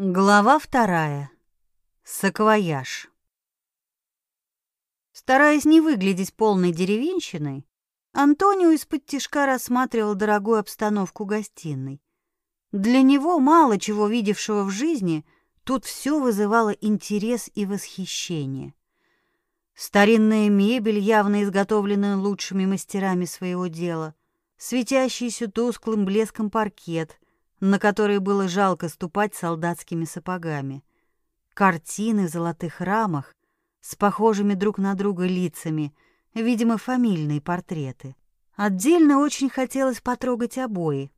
Глава вторая. Саквояж. Стараясь не выглядеть полной деревенщиной, Антонио из-под тишка рассматривал дорогую обстановку гостиной. Для него, мало чего видевшего в жизни, тут все вызывало интерес и восхищение. Старинная мебель, явно изготовленная лучшими мастерами своего дела, светящийся тусклым блеском паркет — на которые было жалко ступать солдатскими сапогами. Картины в золотых рамах с похожими друг на друга лицами, видимо, фамильные портреты. Отдельно очень хотелось потрогать обои,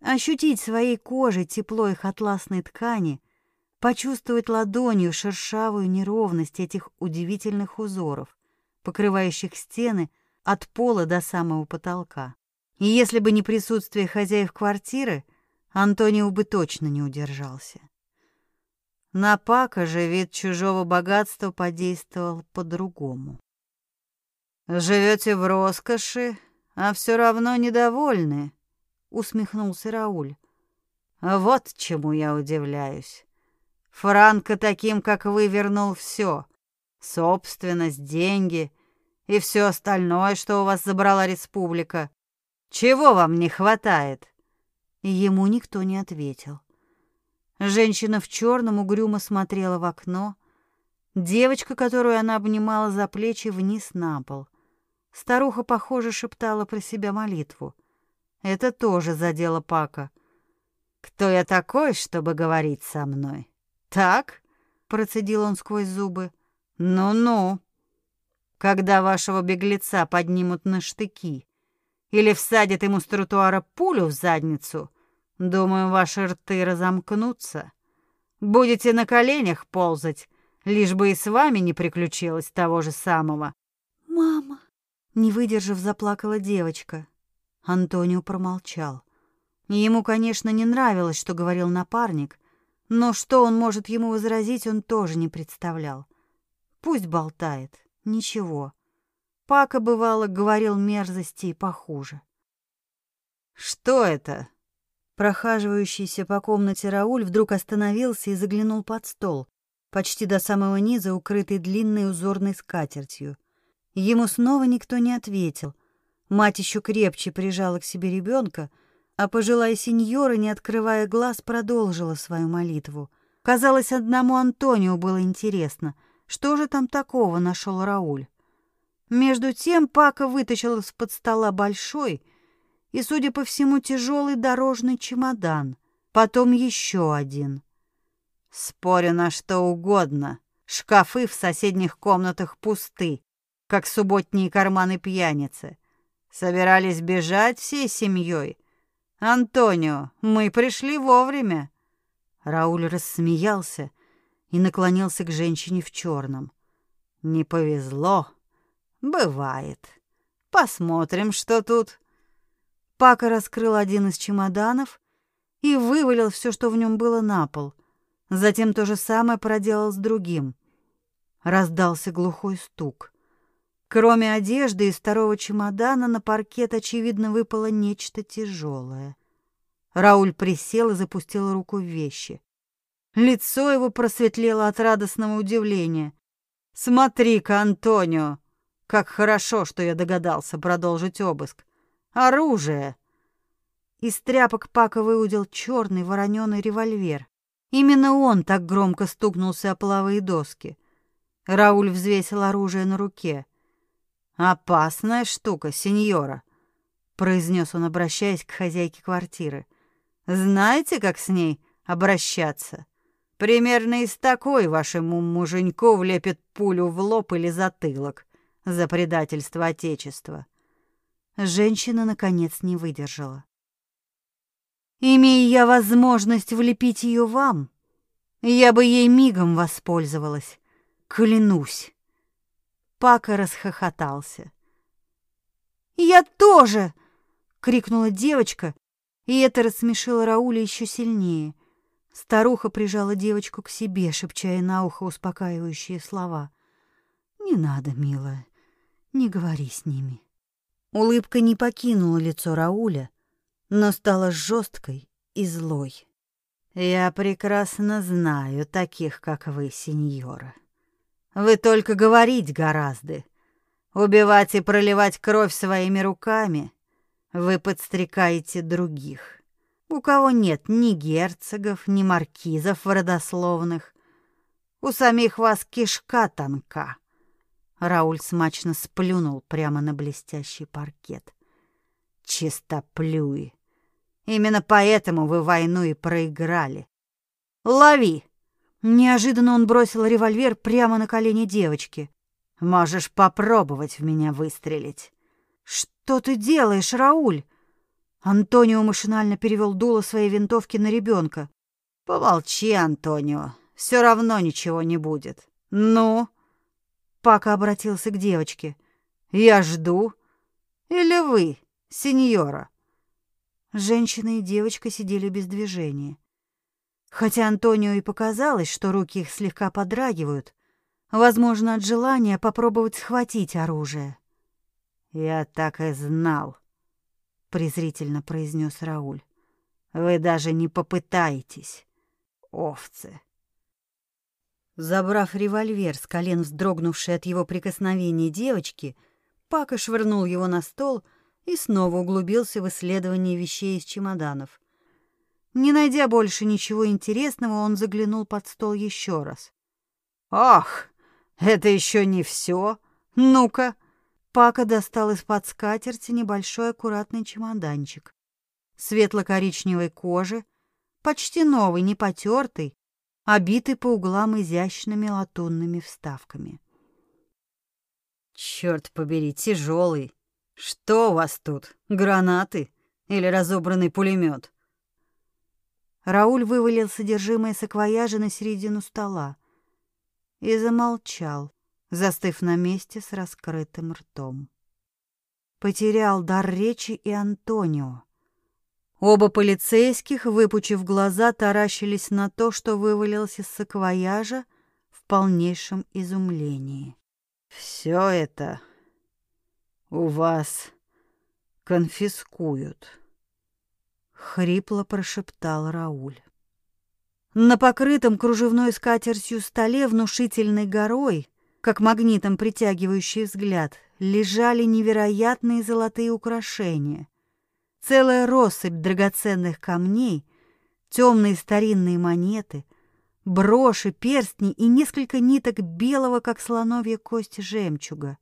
ощутить своей кожей тепло их атласной ткани, почувствовать ладонью шершавую неровность этих удивительных узоров, покрывающих стены от пола до самого потолка. И если бы не присутствие хозяев квартиры, Антонио бы точно не удержался. На Пака же вид чужого богатства подействовал по-другому. «Живете в роскоши, а все равно недовольны», — усмехнулся Рауль. «Вот чему я удивляюсь. Франко таким, как вы, вернул все: собственность, деньги и все остальное, что у вас забрала республика. Чего вам не хватает?» Ему никто не ответил. Женщина в черном угрюмо смотрела в окно. Девочка, которую она обнимала за плечи, вниз на пол. Старуха, похоже, шептала про себя молитву. Это тоже задело Пака. «Кто я такой, чтобы говорить со мной?» «Так?» — процедил он сквозь зубы. «Ну-ну. Когда вашего беглеца поднимут на штыки или всадят ему с тротуара пулю в задницу, Думаю, ваши рты разомкнутся. Будете на коленях ползать, лишь бы и с вами не приключилось того же самого. Мама, не выдержав, заплакала девочка. Антонио промолчал. Ему, конечно, не нравилось, что говорил напарник, но что он может ему возразить, он тоже не представлял. Пусть болтает, ничего. Пака бывало говорил мерзости и похуже. Что это? Прохаживающийся по комнате Рауль вдруг остановился и заглянул под стол, почти до самого низа, укрытый длинной узорной скатертью. Ему снова никто не ответил. Мать еще крепче прижала к себе ребенка, а пожилая сеньора, не открывая глаз, продолжила свою молитву. Казалось, одному Антонио было интересно, что же там такого нашел Рауль. Между тем Пака вытащил из-под стола большой, и, судя по всему, тяжелый дорожный чемодан, потом еще один. Спорю на что угодно, шкафы в соседних комнатах пусты, как субботние карманы пьяницы. Собирались бежать всей семьей. Антонио, мы пришли вовремя. Рауль рассмеялся и наклонился к женщине в черном. Не повезло. Бывает. Посмотрим, что тут. Пака раскрыл один из чемоданов и вывалил все, что в нем было, на пол. Затем то же самое проделал с другим. Раздался глухой стук. Кроме одежды из второго чемодана на паркет, очевидно, выпало нечто тяжелое. Рауль присел и запустил руку в вещи. Лицо его просветлело от радостного удивления. «Смотри-ка, Антонио, как хорошо, что я догадался продолжить обыск. Оружие!» Из тряпок Пака выудил черный вороненый револьвер. Именно он так громко стукнулся о половые доски. Рауль взвесил оружие на руке. «Опасная штука, сеньора», — произнес он, обращаясь к хозяйке квартиры. «Знаете, как с ней обращаться? Примерно из такой вашему муженьку влепит пулю в лоб или затылок за предательство Отечества». Женщина, наконец, не выдержала. «Имея я возможность влепить ее вам, я бы ей мигом воспользовалась, клянусь». Пака расхохотался. «Я тоже!» — крикнула девочка, и это рассмешило Рауля еще сильнее. Старуха прижала девочку к себе, шепча ей на ухо успокаивающие слова. «Не надо, милая, не говори с ними». Улыбка не покинула лицо Рауля, но стала жесткой и злой. Я прекрасно знаю таких, как вы, сеньора. Вы только говорить гораздо. Убивать и проливать кровь своими руками вы подстрекаете других, у кого нет ни герцогов, ни маркизов родословных. У самих вас кишка тонка. Рауль смачно сплюнул прямо на блестящий паркет. Чистоплюи. Именно поэтому вы войну и проиграли. Лови. Неожиданно он бросил револьвер прямо на колени девочки. Можешь попробовать в меня выстрелить. Что ты делаешь, Рауль? Антонио машинально перевел дуло своей винтовки на ребенка. Помолчи, Антонио. Все равно ничего не будет. Ну, Пака обратился к девочке. Я жду. Или вы, сеньора? Женщина и девочка сидели без движения. Хотя Антонио и показалось, что руки их слегка подрагивают, возможно, от желания попробовать схватить оружие. «Я так и знал», — презрительно произнес Рауль. «Вы даже не попытаетесь, овцы». Забрав револьвер с колен вздрогнувшей от его прикосновения девочки, Пака швырнул его на стол и снова углубился в исследование вещей из чемоданов. Не найдя больше ничего интересного, он заглянул под стол еще раз. «Ах, это еще не все! Ну-ка!» Пака достал из-под скатерти небольшой аккуратный чемоданчик. Светло-коричневой кожи, почти новый, не потертый, обитый по углам изящными латунными вставками. Черт побери, тяжелый. Что у вас тут? Гранаты или разобранный пулемет? Рауль вывалил содержимое саквояжа на середину стола и замолчал, застыв на месте с раскрытым ртом. Потерял дар речи и Антонио. Оба полицейских, выпучив глаза, таращились на то, что вывалилось из саквояжа в полнейшем изумлении. «Все это у вас конфискуют», — хрипло прошептал Рауль. На покрытом кружевной скатертью столе внушительной горой, как магнитом притягивающий взгляд, лежали невероятные золотые украшения. Целая россыпь драгоценных камней, темные старинные монеты, броши, перстни и несколько ниток белого, как слоновья кость, жемчуга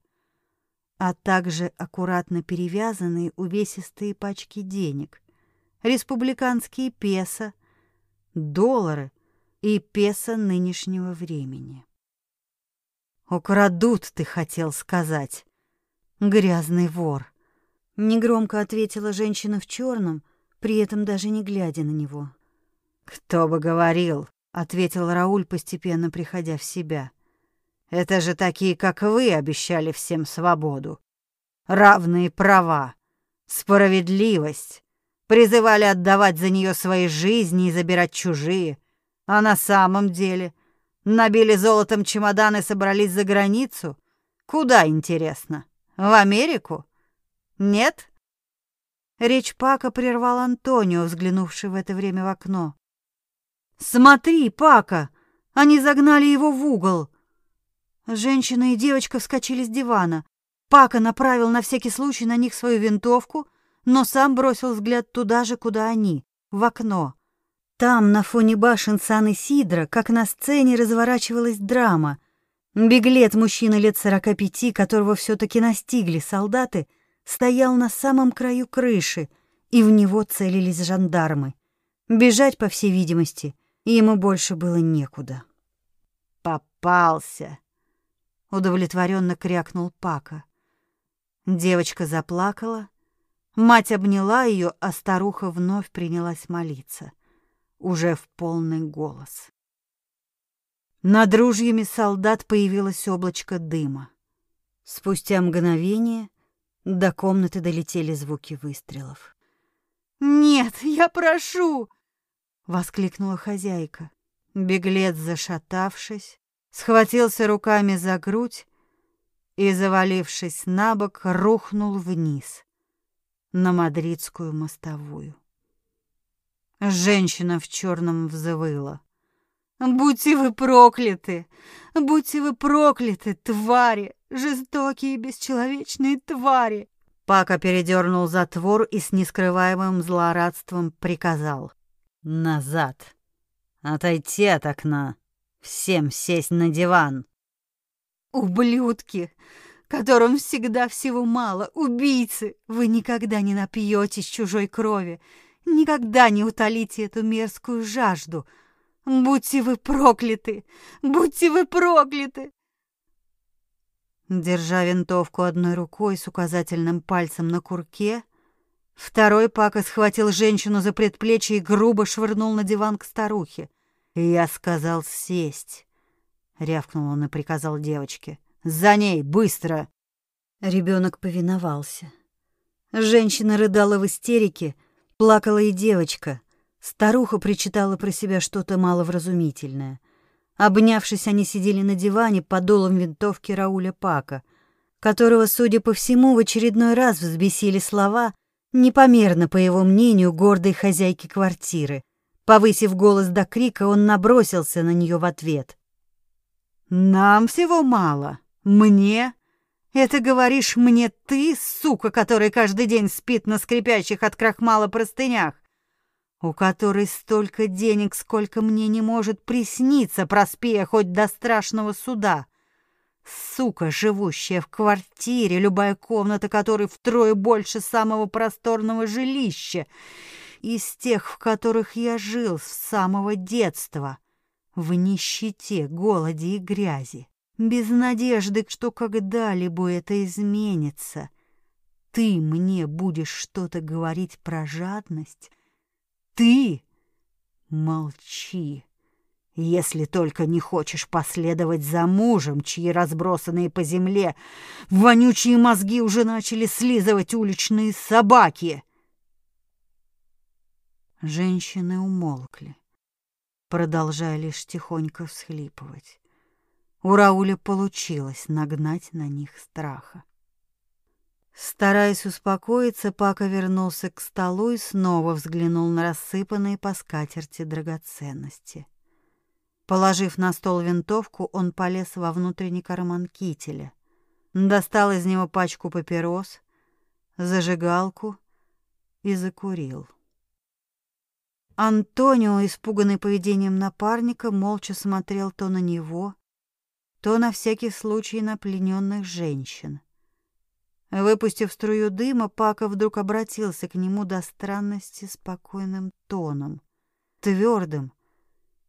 а также аккуратно перевязанные увесистые пачки денег, республиканские песо, доллары и песо нынешнего времени. «Украдут, ты хотел сказать, грязный вор», — негромко ответила женщина в черном, при этом даже не глядя на него. «Кто бы говорил», — ответил Рауль, постепенно приходя в себя. Это же такие, как вы, обещали всем свободу. Равные права, справедливость. Призывали отдавать за нее свои жизни и забирать чужие. А на самом деле набили золотом чемоданы и собрались за границу? Куда, интересно? В Америку? Нет? Речь Пака прервал Антонио, взглянувший в это время в окно. «Смотри, Пака! Они загнали его в угол!» Женщина и девочка вскочили с дивана. Пака направил на всякий случай на них свою винтовку, но сам бросил взгляд туда же, куда они, в окно. Там, на фоне башен Сан-Исидро, как на сцене, разворачивалась драма. Беглец, мужчина лет сорока пяти, которого все-таки настигли солдаты, стоял на самом краю крыши, и в него целились жандармы. Бежать, по всей видимости, ему больше было некуда. «Попался!» удовлетворенно крякнул Пака. Девочка заплакала, мать обняла ее, а старуха вновь принялась молиться, уже в полный голос. Над ружьями солдат появилось облачко дыма. Спустя мгновение до комнаты долетели звуки выстрелов. «Нет, я прошу!» — воскликнула хозяйка. Беглец, зашатавшись, схватился руками за грудь и, завалившись на бок, рухнул вниз на мадридскую мостовую. Женщина в черном взвыла. «Будьте вы прокляты! Будьте вы прокляты, твари! Жестокие бесчеловечные твари!» Пака передернул затвор и с нескрываемым злорадством приказал. «Назад! Отойти от окна! Всем сесть на диван!» «Ублюдки, которым всегда всего мало, убийцы! Вы никогда не напьетесь чужой крови, никогда не утолите эту мерзкую жажду! Будьте вы прокляты! Будьте вы прокляты!» Держа винтовку одной рукой с указательным пальцем на курке, второй Пака схватил женщину за предплечье и грубо швырнул на диван к старухе. «Я сказал сесть!» рявкнул он и приказал девочке. За ней, быстро. Ребенок повиновался. Женщина рыдала в истерике, плакала и девочка. Старуха причитала про себя что-то маловразумительное. Обнявшись, они сидели на диване под долом винтовки Рауля Пака, которого, судя по всему, в очередной раз взбесили слова, непомерно, по его мнению, гордой хозяйки квартиры. Повысив голос до крика, он набросился на нее в ответ. Нам всего мало. Мне? Это говоришь мне ты, сука, которая каждый день спит на скрипящих от крахмала простынях, у которой столько денег, сколько мне не может присниться, проспея хоть до страшного суда. Сука, живущая в квартире, любая комната которой втрое больше самого просторного жилища, из тех, в которых я жил с самого детства — в нищете, голоде и грязи, без надежды, что когда-либо это изменится. Ты мне будешь что-то говорить про жадность? Ты? Молчи. Если только не хочешь последовать за мужем, чьи разбросанные по земле вонючие мозги уже начали слизывать уличные собаки. Женщины умолкли продолжая лишь тихонько всхлипывать. У Рауля получилось нагнать на них страха. Стараясь успокоиться, Пака вернулся к столу и снова взглянул на рассыпанные по скатерти драгоценности. Положив на стол винтовку, он полез во внутренний карман кителя, достал из него пачку папирос, зажигалку и закурил. Антонио, испуганный поведением напарника, молча смотрел то на него, то на всякий случай на плененных женщин. Выпустив струю дыма, Пака вдруг обратился к нему до странности спокойным тоном, твердым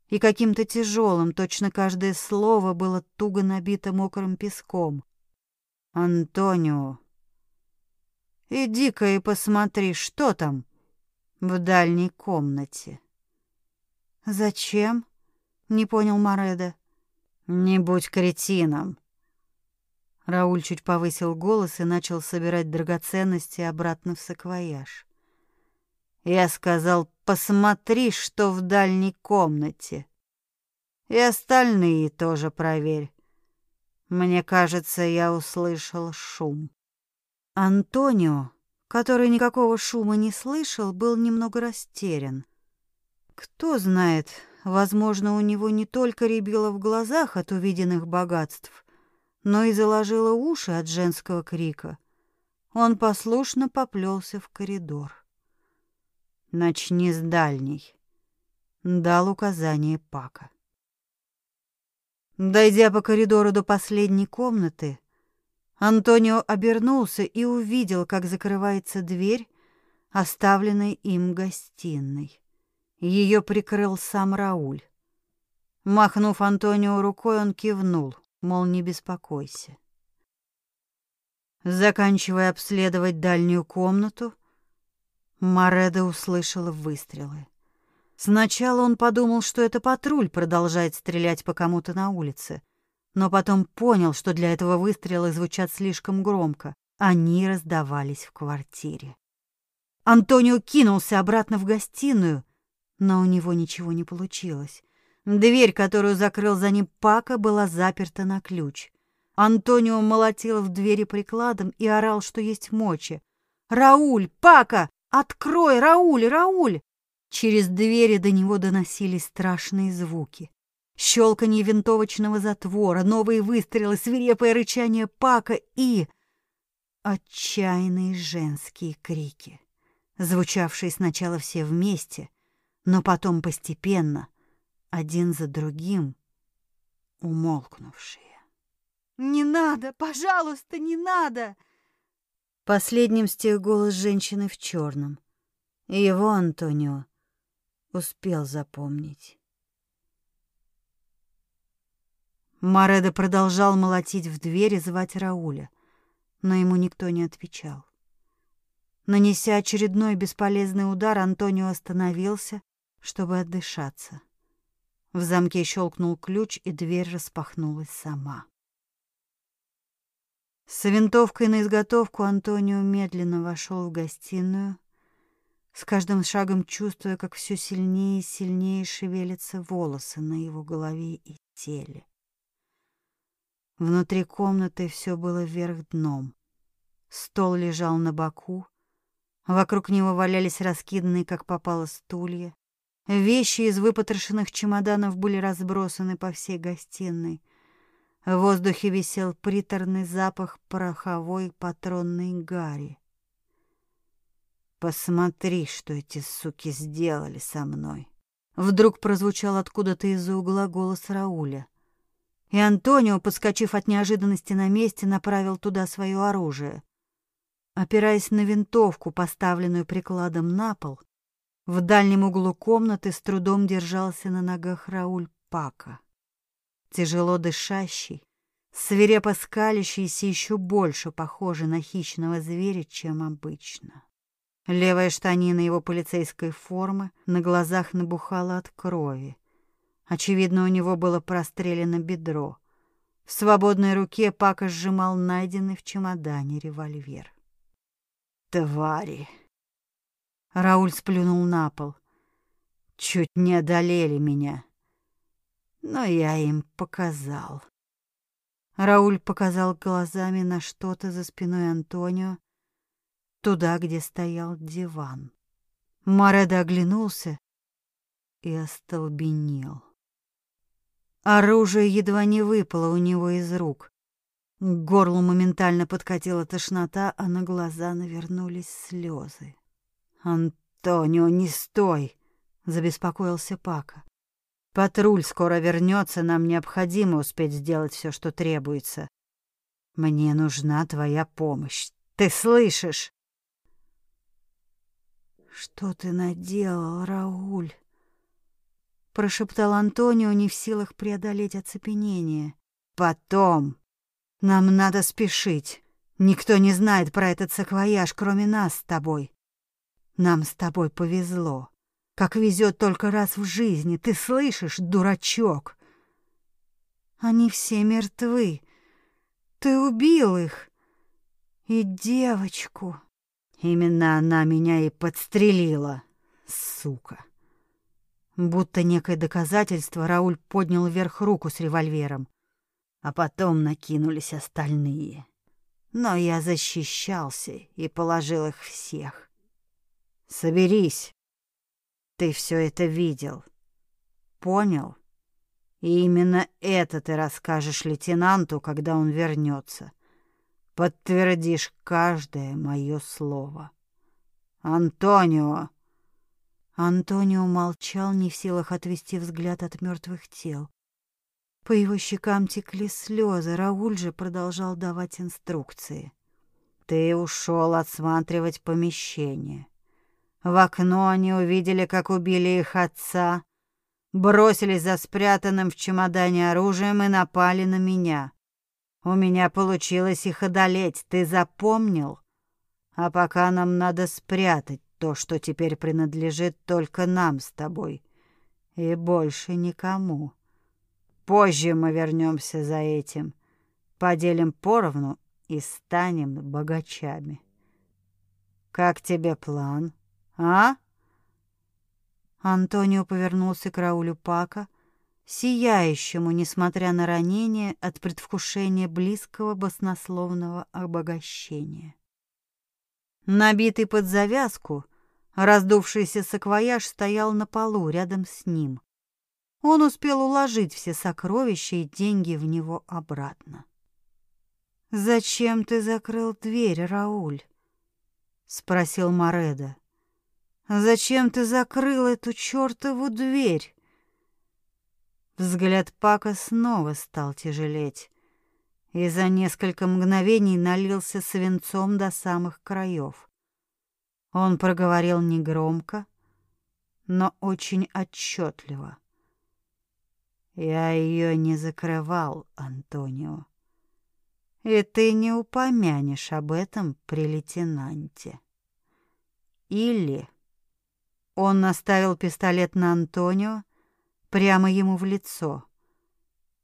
и каким-то тяжелым, точно каждое слово было туго набито мокрым песком. «Антонио, иди-ка и посмотри, что там?» в дальней комнате. Зачем? Не понял Мореда. Не будь кретином. Рауль чуть повысил голос и начал собирать драгоценности обратно в саквояж. Я сказал: "Посмотри, что в дальней комнате. И остальные тоже проверь. Мне кажется, я услышал шум". Антонио который никакого шума не слышал, был немного растерян. Кто знает, возможно, у него не только рябило в глазах от увиденных богатств, но и заложило уши от женского крика. Он послушно поплелся в коридор. «Начни с дальней», — дал указание Пака. Дойдя по коридору до последней комнаты, Антонио обернулся и увидел, как закрывается дверь, оставленной им гостиной. Ее прикрыл сам Рауль. Махнув Антонио рукой, он кивнул, мол, не беспокойся. Заканчивая обследовать дальнюю комнату, Мореда услышала выстрелы. Сначала он подумал, что это патруль продолжает стрелять по кому-то на улице, но потом понял, что для этого выстрелы звучат слишком громко. Они раздавались в квартире. Антонио кинулся обратно в гостиную, но у него ничего не получилось. Дверь, которую закрыл за ним Пака, была заперта на ключ. Антонио молотил в двери прикладом и орал, что есть мочи. «Рауль! Пака! Открой! Рауль! Рауль!» Через двери до него доносились страшные звуки. Щелканье винтовочного затвора, новые выстрелы, свирепое рычание Пака и... Отчаянные женские крики, звучавшие сначала все вместе, но потом постепенно, один за другим, умолкнувшие. «Не надо! Пожалуйста, не надо!» Последним стих голос женщины в черном. Его Антонио успел запомнить. Маредо продолжал молотить в дверь и звать Рауля, но ему никто не отвечал. Нанеся очередной бесполезный удар, Антонио остановился, чтобы отдышаться. В замке щелкнул ключ, и дверь распахнулась сама. С винтовкой на изготовку Антонио медленно вошел в гостиную, с каждым шагом чувствуя, как все сильнее и сильнее шевелятся волосы на его голове и теле. Внутри комнаты все было вверх дном. Стол лежал на боку, вокруг него валялись раскиданные, как попало, стулья. Вещи из выпотрошенных чемоданов были разбросаны по всей гостиной. В воздухе висел приторный запах пороховой патронной гари. Посмотри, что эти суки сделали со мной. Вдруг прозвучал откуда-то из-за угла голос Рауля. И Антонио, подскочив от неожиданности на месте, направил туда свое оружие. Опираясь на винтовку, поставленную прикладом на пол, в дальнем углу комнаты с трудом держался на ногах Рауль Пака тяжело дышащий, свирепо скалящийся еще больше похожий на хищного зверя, чем обычно. Левая штанина его полицейской формы на глазах набухала от крови. Очевидно, у него было прострелено бедро. В свободной руке Пака сжимал найденный в чемодане револьвер. «Твари!» Рауль сплюнул на пол. «Чуть не одолели меня но я им показал. Рауль показал глазами на что-то за спиной Антонио, туда, где стоял диван. Мареда оглянулся и остолбенел. Оружие едва не выпало у него из рук. К горлу моментально подкатила тошнота, а на глаза навернулись слезы. «Антонио, не стой!» — забеспокоился Пака. Патруль скоро вернется, нам необходимо успеть сделать все, что требуется. Мне нужна твоя помощь. Ты слышишь? Что ты наделал, Рауль? прошептал Антонио, не в силах преодолеть оцепенение. Потом. Нам надо спешить. Никто не знает про этот саквояж, кроме нас с тобой. Нам с тобой повезло как везет только раз в жизни. Ты слышишь, дурачок? Они все мертвы. Ты убил их. И девочку. Именно она меня и подстрелила, сука. Будто некое доказательство, Рауль поднял вверх руку с револьвером, а потом накинулись остальные. Но я защищался и положил их всех. Соберись, ты все это видел. Понял? И именно это ты расскажешь лейтенанту, когда он вернется. Подтвердишь каждое мое слово. Антонио. Антонио молчал, не в силах отвести взгляд от мертвых тел. По его щекам текли слезы, Рауль же продолжал давать инструкции. Ты ушел осматривать помещение. В окно они увидели, как убили их отца, бросились за спрятанным в чемодане оружием и напали на меня. У меня получилось их одолеть, ты запомнил? А пока нам надо спрятать то, что теперь принадлежит только нам с тобой, и больше никому. Позже мы вернемся за этим, поделим поровну и станем богачами. Как тебе план? А? Антонио повернулся к Раулю Пака, сияющему, несмотря на ранение, от предвкушения близкого баснословного обогащения. Набитый под завязку, Раздувшийся саквояж стоял на полу рядом с ним. Он успел уложить все сокровища и деньги в него обратно. «Зачем ты закрыл дверь, Рауль?» — спросил Мореда. «Зачем ты закрыл эту чертову дверь?» Взгляд Пака снова стал тяжелеть и за несколько мгновений налился свинцом до самых краев. Он проговорил негромко, но очень отчетливо. Я ее не закрывал, Антонио. И ты не упомянешь об этом при лейтенанте. Или он наставил пистолет на Антонио прямо ему в лицо.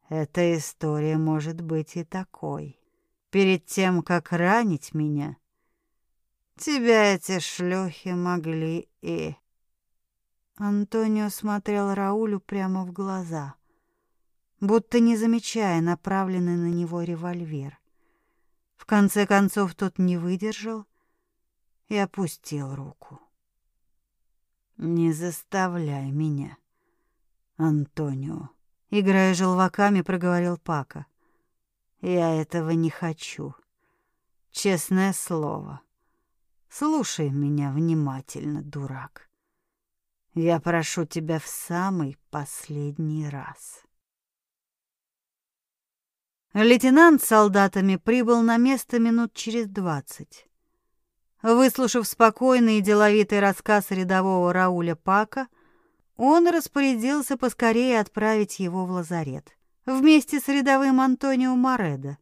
Эта история может быть и такой. Перед тем, как ранить меня, тебя эти шлюхи могли и... Антонио смотрел Раулю прямо в глаза, будто не замечая направленный на него револьвер. В конце концов тот не выдержал и опустил руку. Не заставляй меня, Антонио, играя желваками, проговорил Пака. Я этого не хочу. Честное слово. Слушай меня внимательно, дурак. Я прошу тебя в самый последний раз. Лейтенант с солдатами прибыл на место минут через двадцать. Выслушав спокойный и деловитый рассказ рядового Рауля Пака, он распорядился поскорее отправить его в лазарет вместе с рядовым Антонио Моредо.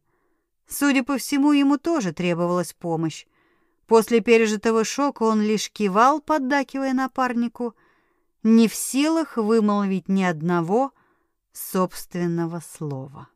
Судя по всему, ему тоже требовалась помощь. После пережитого шока он лишь кивал, поддакивая напарнику, не в силах вымолвить ни одного собственного слова.